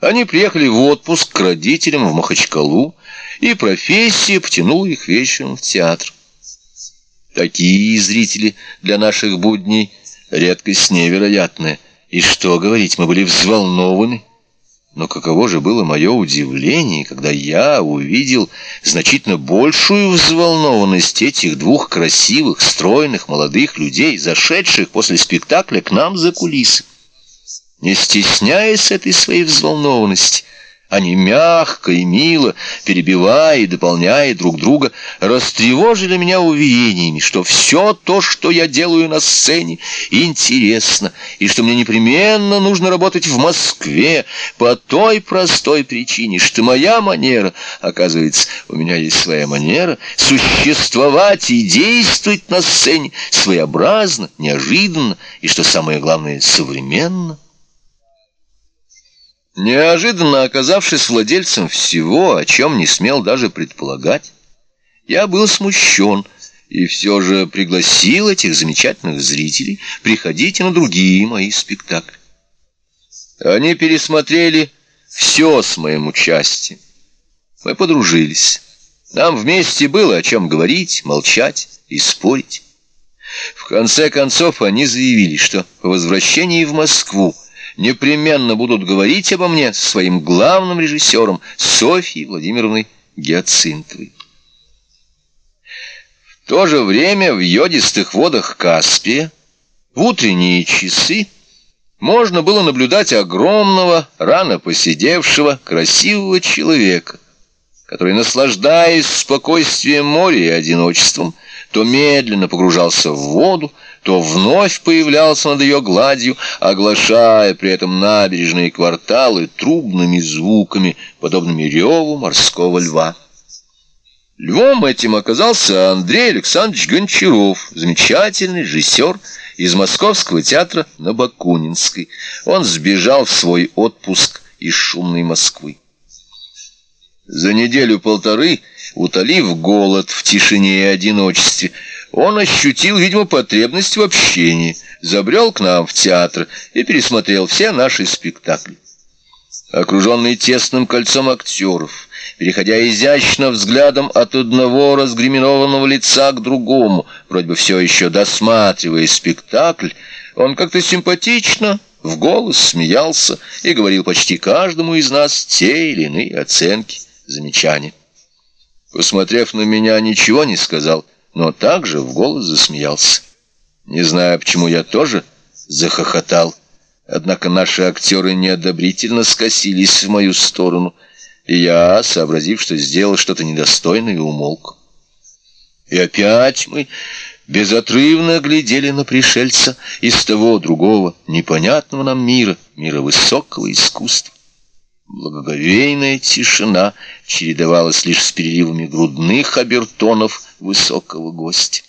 Они приехали в отпуск к родителям в Махачкалу, и профессия потянула их вечером в театр. Такие зрители для наших будней редкость невероятная. И что говорить, мы были взволнованы. Но каково же было мое удивление, когда я увидел значительно большую взволнованность этих двух красивых, стройных, молодых людей, зашедших после спектакля к нам за кулисы. Не стесняясь этой своей взволнованности, они мягко и мило, перебивая и дополняя друг друга, растревожили меня уверениями, что все то, что я делаю на сцене, интересно, и что мне непременно нужно работать в Москве по той простой причине, что моя манера, оказывается, у меня есть своя манера, существовать и действовать на сцене своеобразно, неожиданно и, что самое главное, современно. Неожиданно оказавшись владельцем всего, о чем не смел даже предполагать, я был смущен и все же пригласил этих замечательных зрителей приходить на другие мои спектакли. Они пересмотрели все с моим участием. Мы подружились. Нам вместе было о чем говорить, молчать и спорить. В конце концов они заявили, что по возвращении в Москву непременно будут говорить обо мне со своим главным режиссером Софьей Владимировной Гиацинтовой. В то же время в йодистых водах Каспия в утренние часы можно было наблюдать огромного, рано посидевшего, красивого человека, который, наслаждаясь спокойствием моря и одиночеством, то медленно погружался в воду, то вновь появлялся над ее гладью, оглашая при этом набережные кварталы трубными звуками, подобными реву морского льва. Львом этим оказался Андрей Александрович Гончаров, замечательный режиссер из Московского театра на Бакунинской. Он сбежал в свой отпуск из шумной Москвы. За неделю-полторы, утолив голод в тишине и одиночестве, он ощутил, видимо, потребность в общении, забрел к нам в театр и пересмотрел все наши спектакли. Окруженный тесным кольцом актеров, переходя изящно взглядом от одного разгриминованного лица к другому, вроде бы все еще досматривая спектакль, он как-то симпатично в голос смеялся и говорил почти каждому из нас те или иные оценки, замечания. Посмотрев на меня, ничего не сказал — но также в голос засмеялся. Не знаю, почему я тоже захохотал, однако наши актеры неодобрительно скосились в мою сторону, и я, сообразив, что сделал что-то недостойное, умолк. И опять мы безотрывно глядели на пришельца из того другого, непонятного нам мира, мира высокого искусства. Благоговейная тишина чередовалась лишь с переливами грудных обертонов высокого гостя.